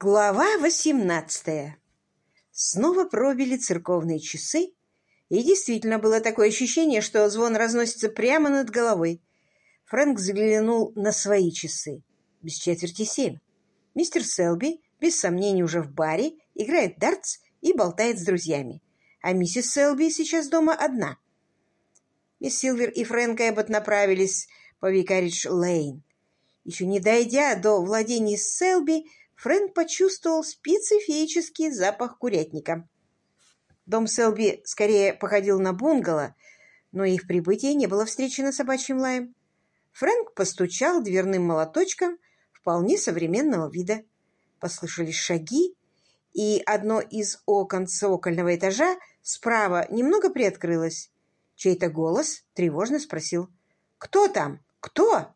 Глава восемнадцатая. Снова пробили церковные часы, и действительно было такое ощущение, что звон разносится прямо над головой. Фрэнк заглянул на свои часы. Без четверти семь. Мистер Селби, без сомнений, уже в баре, играет дартс и болтает с друзьями. А миссис Селби сейчас дома одна. Мисс Силвер и Фрэнк Эббот направились по Викаридж-Лейн. Еще не дойдя до владений Селби, Фрэнк почувствовал специфический запах курятника. Дом Селби скорее походил на бунгало, но их прибытие не было встречено собачьим лаем. Фрэнк постучал дверным молоточком вполне современного вида. Послышались шаги, и одно из окон цокольного этажа справа немного приоткрылось. Чей-то голос тревожно спросил «Кто там? Кто?»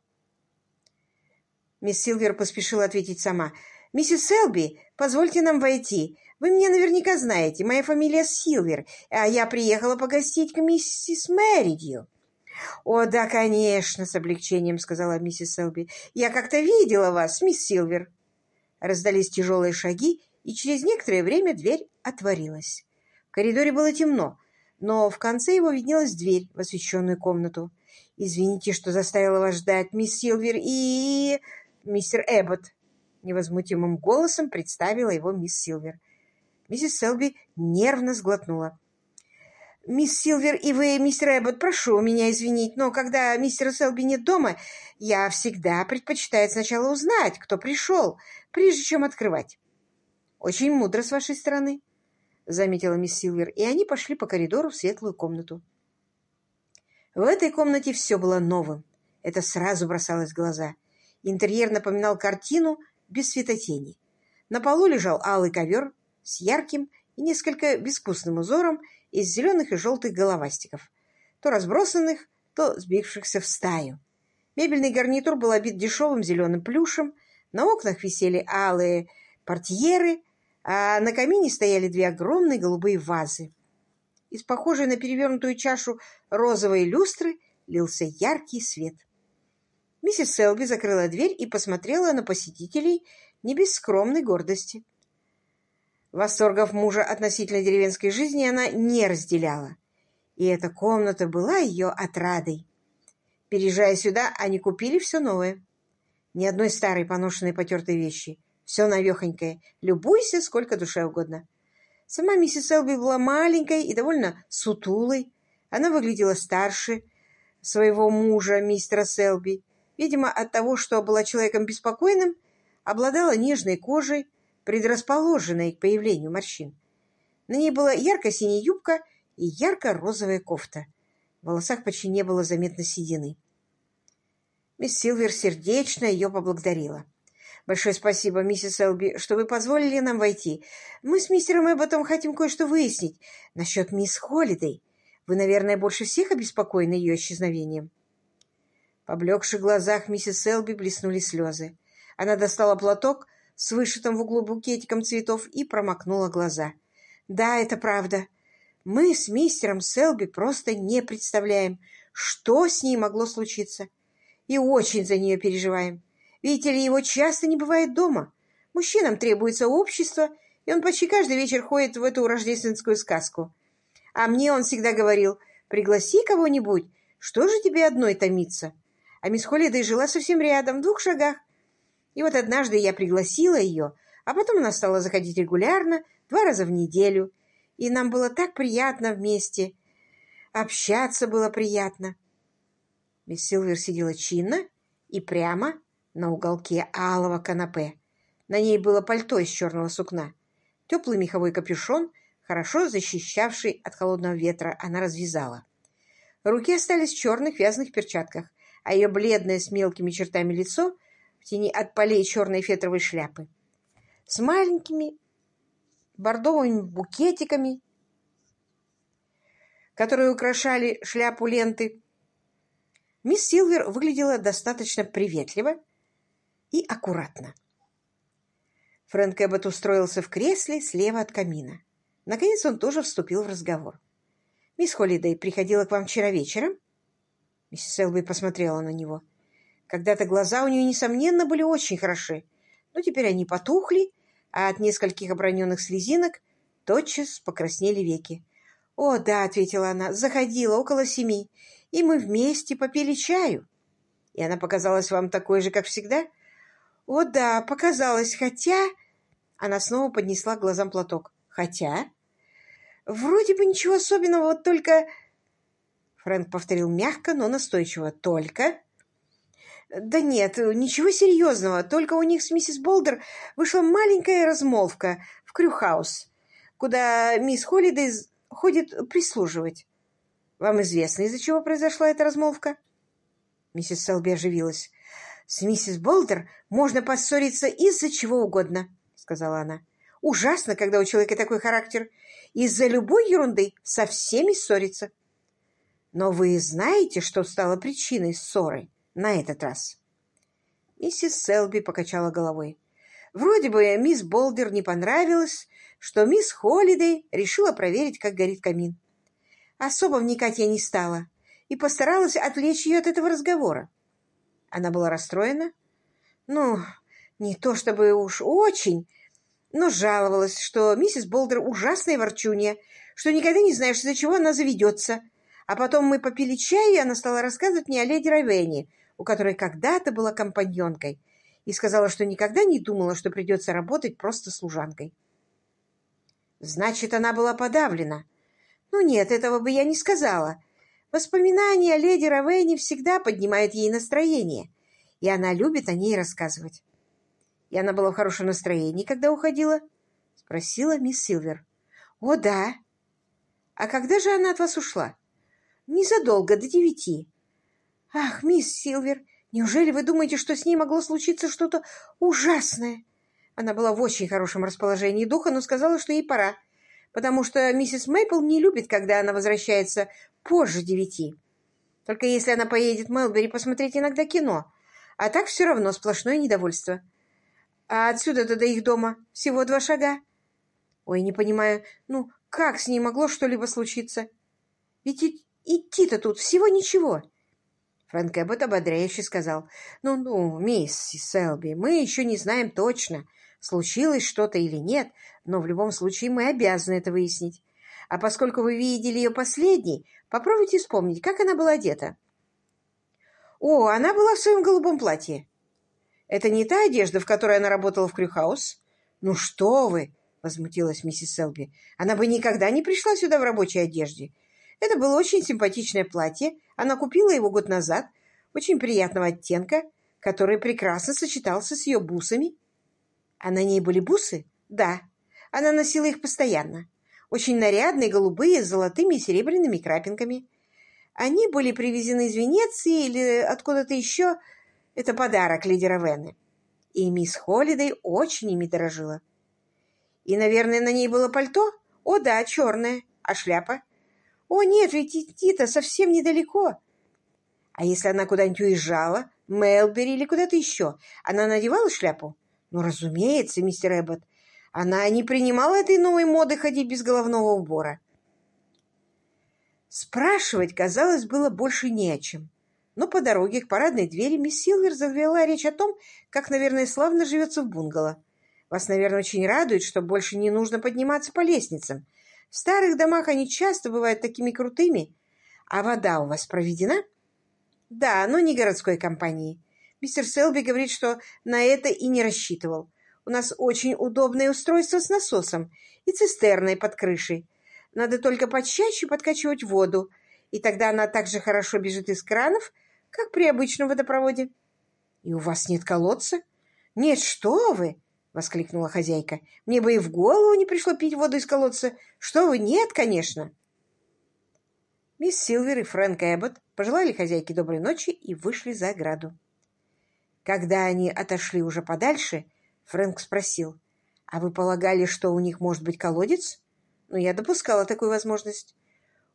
Мисс Силвер поспешила ответить сама – «Миссис Селби, позвольте нам войти. Вы меня наверняка знаете. Моя фамилия Силвер, а я приехала погостить к миссис Мэридью». «О, да, конечно», — с облегчением сказала миссис Селби. «Я как-то видела вас, мисс Силвер». Раздались тяжелые шаги, и через некоторое время дверь отворилась. В коридоре было темно, но в конце его виднелась дверь в освещенную комнату. «Извините, что заставила вас ждать, мисс Силвер и... мистер Эббот», невозмутимым голосом представила его мисс Силвер. Миссис Селби нервно сглотнула. «Мисс Силвер и вы, мистер Эббот, прошу меня извинить, но когда мистера Селби нет дома, я всегда предпочитаю сначала узнать, кто пришел, прежде чем открывать». «Очень мудро с вашей стороны», — заметила мисс Силвер, и они пошли по коридору в светлую комнату. В этой комнате все было новым. Это сразу бросалось в глаза. Интерьер напоминал картину без светотени. На полу лежал алый ковер с ярким и несколько безвкусным узором из зеленых и желтых головастиков, то разбросанных, то сбившихся в стаю. Мебельный гарнитур был обит дешевым зеленым плюшем, на окнах висели алые портьеры, а на камине стояли две огромные голубые вазы. Из похожей на перевернутую чашу розовой люстры лился яркий свет. Миссис Селби закрыла дверь и посмотрела на посетителей не без скромной гордости. Восторгов мужа относительно деревенской жизни она не разделяла, и эта комната была ее отрадой. Переезжая сюда, они купили все новое. Ни одной старой поношенной потертой вещи. Все навехонькое. Любуйся сколько душе угодно. Сама миссис Селби была маленькой и довольно сутулой. Она выглядела старше своего мужа, мистера Селби, видимо, от того, что была человеком беспокойным, обладала нежной кожей, предрасположенной к появлению морщин. На ней была ярко-синяя юбка и ярко-розовая кофта. В волосах почти не было заметно седины. Мисс Силвер сердечно ее поблагодарила. «Большое спасибо, миссис Элби, что вы позволили нам войти. Мы с мистером Эбботом хотим кое-что выяснить насчет мисс Холидей. Вы, наверное, больше всех обеспокоены ее исчезновением». Поблекших глазах миссис Селби блеснули слезы. Она достала платок с вышитым в углу букетиком цветов и промокнула глаза. «Да, это правда. Мы с мистером Селби просто не представляем, что с ней могло случиться. И очень за нее переживаем. Видите ли, его часто не бывает дома. Мужчинам требуется общество, и он почти каждый вечер ходит в эту рождественскую сказку. А мне он всегда говорил, пригласи кого-нибудь, что же тебе одной томиться?» А мисс Холлидей жила совсем рядом, в двух шагах. И вот однажды я пригласила ее, а потом она стала заходить регулярно, два раза в неделю. И нам было так приятно вместе. Общаться было приятно. Мисс Силвер сидела чинно и прямо на уголке алого канапе. На ней было пальто из черного сукна. Теплый меховой капюшон, хорошо защищавший от холодного ветра, она развязала. Руки остались в черных вязаных перчатках – а ее бледное с мелкими чертами лицо в тени от полей черной фетровой шляпы. С маленькими бордовыми букетиками, которые украшали шляпу ленты. Мисс Силвер выглядела достаточно приветливо и аккуратно. Фрэнк Эббот устроился в кресле слева от камина. Наконец он тоже вступил в разговор. «Мисс Холлидей приходила к вам вчера вечером?» Миссис Элби посмотрела на него. Когда-то глаза у нее, несомненно, были очень хороши, но теперь они потухли, а от нескольких оброненных слезинок тотчас покраснели веки. «О, да», — ответила она, — «заходила около семи, и мы вместе попили чаю». «И она показалась вам такой же, как всегда?» «О, да, показалось, хотя...» Она снова поднесла к глазам платок. «Хотя...» «Вроде бы ничего особенного, вот только...» Фрэнк повторил мягко, но настойчиво. «Только...» «Да нет, ничего серьезного, только у них с миссис Болдер вышла маленькая размолвка в Крюхаус, куда мисс Холлидей ходит прислуживать. Вам известно, из-за чего произошла эта размолвка?» Миссис Селби оживилась. «С миссис Болдер можно поссориться из-за чего угодно», — сказала она. «Ужасно, когда у человека такой характер. Из-за любой ерунды со всеми ссорится». «Но вы знаете, что стало причиной ссоры?» на этот раз. Миссис Селби покачала головой. Вроде бы мисс Болдер не понравилось, что мисс Холлидей решила проверить, как горит камин. Особо вникать я не стала и постаралась отвлечь ее от этого разговора. Она была расстроена. Ну, не то чтобы уж очень, но жаловалась, что миссис Болдер ужасная ворчунья, что никогда не знаешь, из-за чего она заведется. А потом мы попили чай, и она стала рассказывать мне о леди Равенни, у которой когда-то была компаньонкой, и сказала, что никогда не думала, что придется работать просто служанкой. Значит, она была подавлена. Ну нет, этого бы я не сказала. Воспоминания о леди Равейне всегда поднимают ей настроение, и она любит о ней рассказывать. И она была в хорошем настроении, когда уходила? — спросила мисс Силвер. — О, да. — А когда же она от вас ушла? — Незадолго, до девяти. «Ах, мисс Силвер, неужели вы думаете, что с ней могло случиться что-то ужасное?» Она была в очень хорошем расположении духа, но сказала, что ей пора, потому что миссис Мэйпл не любит, когда она возвращается позже девяти. Только если она поедет в Мелбери посмотреть иногда кино, а так все равно сплошное недовольство. А отсюда-то до их дома всего два шага. Ой, не понимаю, ну, как с ней могло что-либо случиться? Ведь идти-то тут всего ничего. Фрэнк Эббот ободряюще сказал, «Ну-ну, мисс Селби, мы еще не знаем точно, случилось что-то или нет, но в любом случае мы обязаны это выяснить. А поскольку вы видели ее последней, попробуйте вспомнить, как она была одета». «О, она была в своем голубом платье». «Это не та одежда, в которой она работала в Крюхаус?» «Ну что вы!» — возмутилась миссис Селби. «Она бы никогда не пришла сюда в рабочей одежде. Это было очень симпатичное платье. Она купила его год назад, очень приятного оттенка, который прекрасно сочетался с ее бусами. А на ней были бусы? Да. Она носила их постоянно. Очень нарядные, голубые, с золотыми и серебряными крапинками. Они были привезены из Венеции или откуда-то еще. Это подарок леди Равенны. И мисс Холлидей очень ими дорожила. И, наверное, на ней было пальто? О, да, черное. А шляпа? «О, нет, ведь идти-то совсем недалеко». «А если она куда-нибудь уезжала, Мелбери или куда-то еще, она надевала шляпу?» «Ну, разумеется, мистер Эббот. Она не принимала этой новой моды ходить без головного убора». Спрашивать, казалось, было больше не о чем. Но по дороге к парадной двери мисс Силвер завела речь о том, как, наверное, славно живется в бунгало. Вас, наверное, очень радует, что больше не нужно подниматься по лестницам, в старых домах они часто бывают такими крутыми. А вода у вас проведена? Да, но не городской компании. Мистер Селби говорит, что на это и не рассчитывал. У нас очень удобное устройство с насосом и цистерной под крышей. Надо только почаще подкачивать воду, и тогда она так же хорошо бежит из кранов, как при обычном водопроводе. И у вас нет колодца? Нет, что вы! — воскликнула хозяйка. «Мне бы и в голову не пришло пить воду из колодца. Что вы, нет, конечно!» Мисс Силвер и Фрэнк Эббот пожелали хозяйке доброй ночи и вышли за ограду. Когда они отошли уже подальше, Фрэнк спросил, «А вы полагали, что у них может быть колодец?» «Ну, я допускала такую возможность.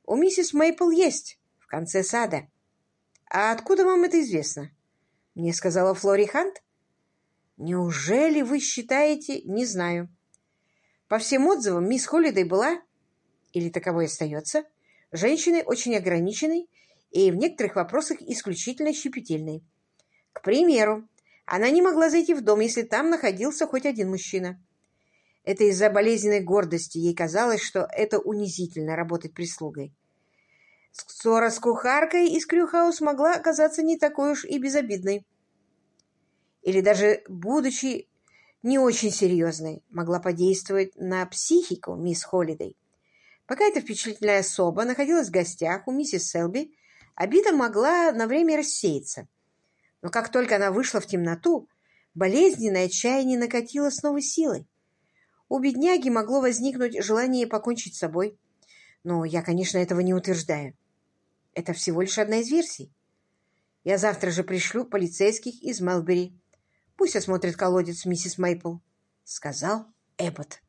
У миссис Мейпл есть, в конце сада». «А откуда вам это известно?» «Мне сказала Флори Хант». Неужели вы считаете... Не знаю. По всем отзывам, мисс Холлидей была, или таковой остается, женщиной очень ограниченной и в некоторых вопросах исключительно щепетильной. К примеру, она не могла зайти в дом, если там находился хоть один мужчина. Это из-за болезненной гордости. Ей казалось, что это унизительно работать прислугой. Ссора с кухаркой из Крюхаус могла оказаться не такой уж и безобидной. Или даже, будучи не очень серьезной, могла подействовать на психику мисс Холлидей. Пока эта впечатлительная особа находилась в гостях у миссис Селби, обида могла на время рассеяться. Но как только она вышла в темноту, болезненное отчаяние накатило с новой силой. У бедняги могло возникнуть желание покончить с собой. Но я, конечно, этого не утверждаю. Это всего лишь одна из версий. Я завтра же пришлю полицейских из Мелбери. Пусть осмотрит колодец миссис Мейпл, — сказал Эббот.